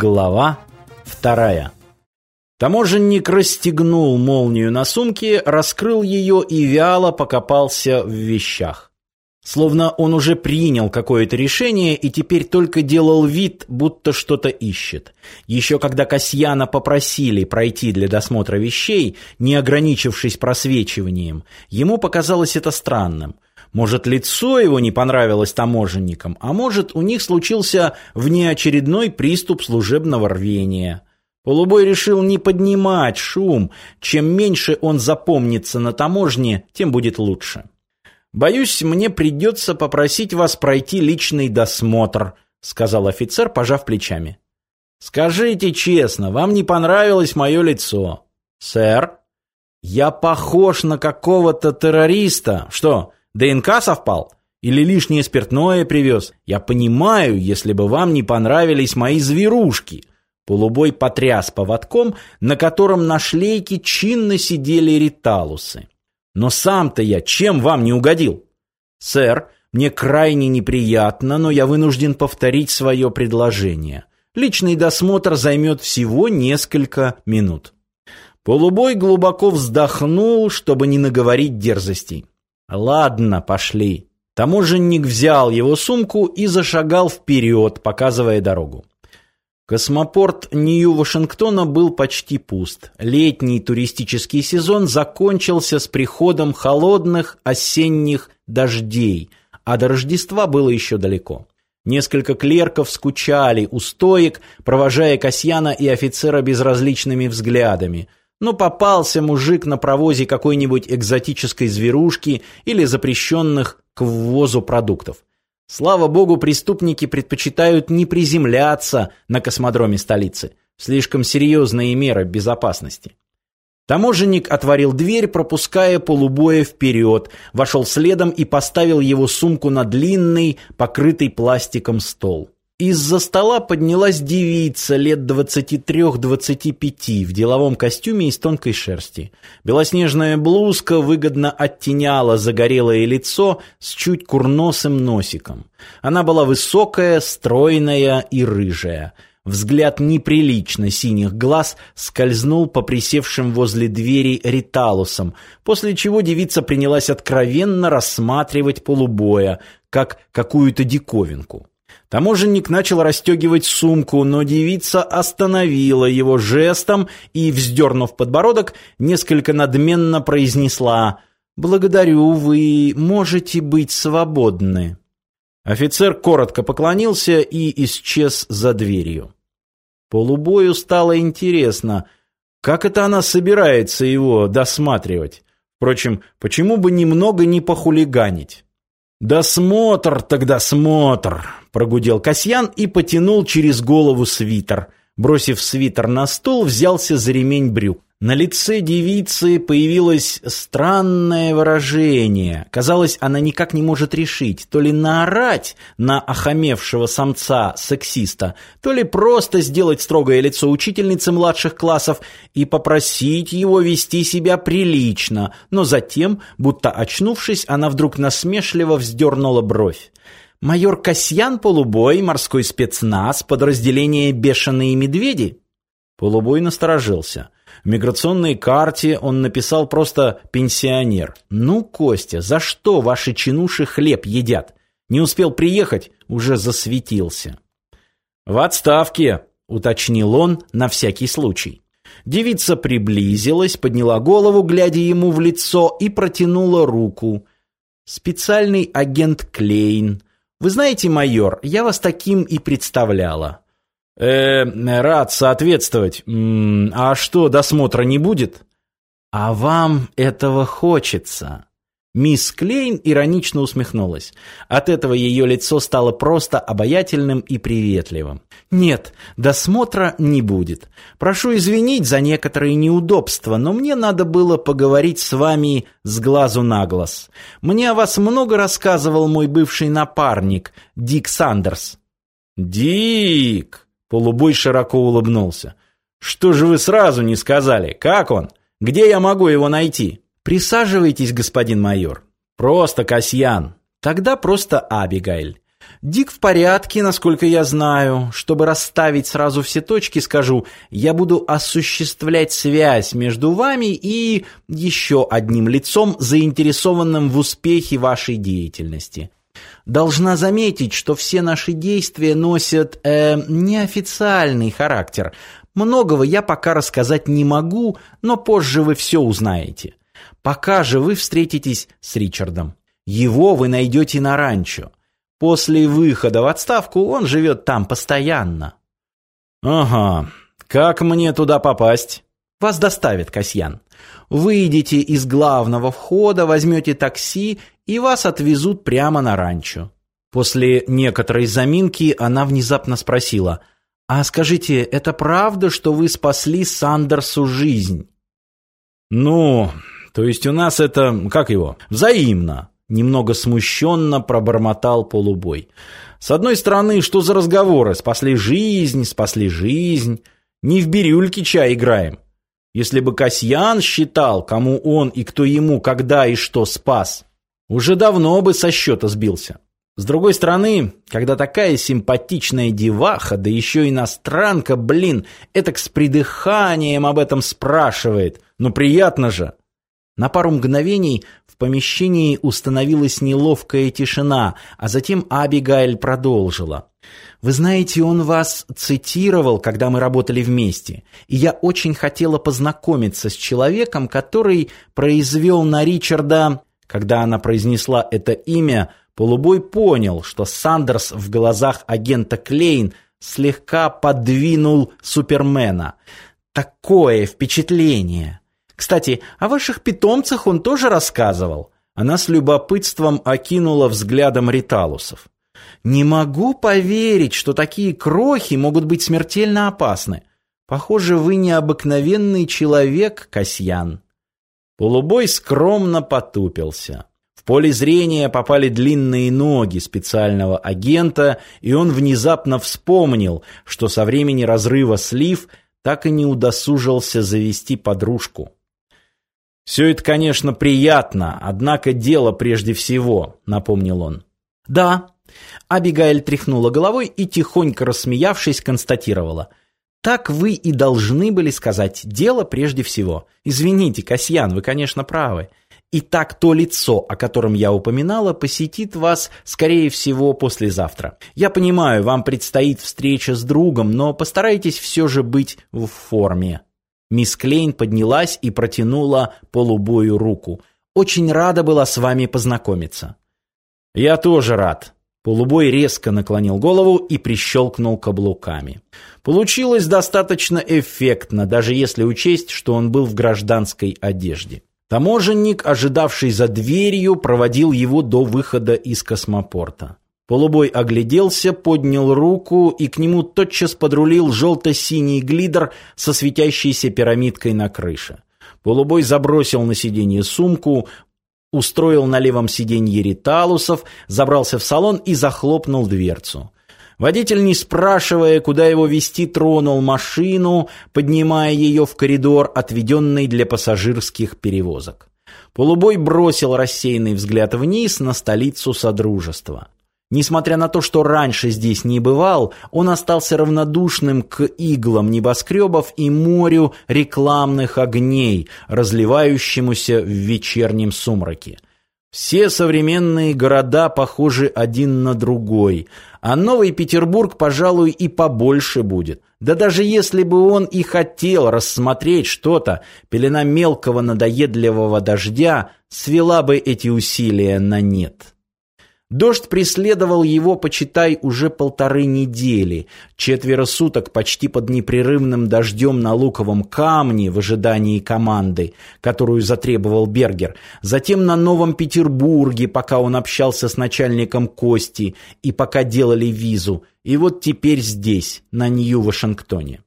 Глава вторая. Таможенник расстегнул молнию на сумке, раскрыл ее и вяло покопался в вещах. Словно он уже принял какое-то решение и теперь только делал вид, будто что-то ищет. Еще когда Касьяна попросили пройти для досмотра вещей, не ограничившись просвечиванием, ему показалось это странным – может, лицо его не понравилось таможенникам, а может, у них случился внеочередной приступ служебного рвения. Полубой решил не поднимать шум. Чем меньше он запомнится на таможне, тем будет лучше. «Боюсь, мне придется попросить вас пройти личный досмотр», сказал офицер, пожав плечами. «Скажите честно, вам не понравилось мое лицо?» «Сэр?» «Я похож на какого-то террориста. Что, ДНК совпал? Или лишнее спиртное привез? Я понимаю, если бы вам не понравились мои зверушки». Полубой потряс поводком, на котором на шлейке чинно сидели риталусы. «Но сам-то я чем вам не угодил?» «Сэр, мне крайне неприятно, но я вынужден повторить свое предложение. Личный досмотр займет всего несколько минут». Полубой глубоко вздохнул, чтобы не наговорить дерзостей. Ладно, пошли. Таможенник взял его сумку и зашагал вперед, показывая дорогу. Космопорт Нью-Вашингтона был почти пуст. Летний туристический сезон закончился с приходом холодных осенних дождей, а до Рождества было еще далеко. Несколько клерков скучали у стоек, провожая Касьяна и офицера безразличными взглядами. Но попался мужик на провозе какой-нибудь экзотической зверушки или запрещенных к ввозу продуктов. Слава богу, преступники предпочитают не приземляться на космодроме столицы. Слишком серьезные меры безопасности. Таможенник отворил дверь, пропуская полубоя вперед, вошел следом и поставил его сумку на длинный, покрытый пластиком стол. Из-за стола поднялась девица лет двадцати трех-двадцати пяти в деловом костюме из тонкой шерсти. Белоснежная блузка выгодно оттеняла загорелое лицо с чуть курносым носиком. Она была высокая, стройная и рыжая. Взгляд неприлично синих глаз скользнул по присевшим возле двери риталусам, после чего девица принялась откровенно рассматривать полубоя, как какую-то диковинку. Таможенник начал расстегивать сумку, но девица остановила его жестом и, вздернув подбородок, несколько надменно произнесла «Благодарю, вы можете быть свободны». Офицер коротко поклонился и исчез за дверью. Полубою стало интересно, как это она собирается его досматривать. Впрочем, почему бы немного не похулиганить? «Досмотр так досмотр!» – прогудел Касьян и потянул через голову свитер. Бросив свитер на стол, взялся за ремень брюк. На лице девицы появилось странное выражение. Казалось, она никак не может решить, то ли наорать на охамевшего самца-сексиста, то ли просто сделать строгое лицо учительницы младших классов и попросить его вести себя прилично, но затем, будто очнувшись, она вдруг насмешливо вздернула бровь. «Майор Касьян Полубой, морской спецназ, подразделение «Бешеные медведи»?» Полубой насторожился. В миграционной карте он написал просто «пенсионер». «Ну, Костя, за что ваши чинуши хлеб едят? Не успел приехать, уже засветился». «В отставке», — уточнил он на всякий случай. Девица приблизилась, подняла голову, глядя ему в лицо, и протянула руку. «Специальный агент Клейн. Вы знаете, майор, я вас таким и представляла». Э, рад соответствовать. а что, досмотра не будет? А вам этого хочется. Мисс Клейн иронично усмехнулась. От этого ее лицо стало просто обаятельным и приветливым. «Нет, досмотра не будет. Прошу извинить за некоторые неудобства, но мне надо было поговорить с вами с глазу на глаз. Мне о вас много рассказывал мой бывший напарник, Дик Сандерс». «Дик!» Полубой широко улыбнулся. «Что же вы сразу не сказали? Как он? Где я могу его найти?» «Присаживайтесь, господин майор». «Просто Касьян». «Тогда просто Абигайль. Дик в порядке, насколько я знаю. Чтобы расставить сразу все точки, скажу, я буду осуществлять связь между вами и еще одним лицом, заинтересованным в успехе вашей деятельности. Должна заметить, что все наши действия носят э, неофициальный характер. Многого я пока рассказать не могу, но позже вы все узнаете. Пока же вы встретитесь с Ричардом. Его вы найдете на ранчо. После выхода в отставку он живет там постоянно. Ага. Как мне туда попасть? Вас доставит Касьян. Выйдете из главного входа, возьмете такси, и вас отвезут прямо на ранчо. После некоторой заминки она внезапно спросила: "А скажите, это правда, что вы спасли Сандерсу жизнь?" "Ну, то есть у нас это, как его, взаимно", Немного смущенно пробормотал полубой. С одной стороны, что за разговоры? Спасли жизнь, спасли жизнь. Не в бирюльке чай играем. Если бы Касьян считал, кому он и кто ему когда и что спас, уже давно бы со счета сбился. С другой стороны, когда такая симпатичная деваха, да еще иностранка, блин, этак с придыханием об этом спрашивает, ну приятно же. На пару мгновений в помещении установилась неловкая тишина, а затем Абигайль продолжила. «Вы знаете, он вас цитировал, когда мы работали вместе, и я очень хотела познакомиться с человеком, который произвел на Ричарда...» Когда она произнесла это имя, Полубой понял, что Сандерс в глазах агента Клейн слегка подвинул Супермена. Такое впечатление! Кстати, о ваших питомцах он тоже рассказывал. Она с любопытством окинула взглядом риталусов. Не могу поверить, что такие крохи могут быть смертельно опасны. Похоже, вы необыкновенный человек, Касьян. Полубой скромно потупился. В поле зрения попали длинные ноги специального агента, и он внезапно вспомнил, что со времени разрыва слив так и не удосужился завести подружку. «Все это, конечно, приятно, однако дело прежде всего», — напомнил он. «Да». Абигайль тряхнула головой и, тихонько рассмеявшись, констатировала. «Так вы и должны были сказать. Дело прежде всего. Извините, Касьян, вы, конечно, правы. Итак, то лицо, о котором я упоминала, посетит вас, скорее всего, послезавтра. Я понимаю, вам предстоит встреча с другом, но постарайтесь все же быть в форме». Мисс Клейн поднялась и протянула полубою руку. «Очень рада была с вами познакомиться». «Я тоже рад». Полубой резко наклонил голову и прищелкнул каблуками. Получилось достаточно эффектно, даже если учесть, что он был в гражданской одежде. Таможенник, ожидавший за дверью, проводил его до выхода из космопорта. Полубой огляделся, поднял руку, и к нему тотчас подрулил желто-синий глидер со светящейся пирамидкой на крыше. Полубой забросил на сиденье сумку, устроил на левом сиденье риталусов, забрался в салон и захлопнул дверцу. Водитель, не спрашивая, куда его вести, тронул машину, поднимая ее в коридор, отведенный для пассажирских перевозок. Полубой бросил рассеянный взгляд вниз на столицу Содружества. Несмотря на то, что раньше здесь не бывал, он остался равнодушным к иглам небоскребов и морю рекламных огней, разливающемуся в вечернем сумраке. Все современные города похожи один на другой, а Новый Петербург, пожалуй, и побольше будет. Да даже если бы он и хотел рассмотреть что-то, пелена мелкого надоедливого дождя свела бы эти усилия на нет. Дождь преследовал его, почитай, уже полторы недели. Четверо суток почти под непрерывным дождем на луковом камне в ожидании команды, которую затребовал Бергер. Затем на Новом Петербурге, пока он общался с начальником Кости и пока делали визу. И вот теперь здесь, на Нью-Вашингтоне.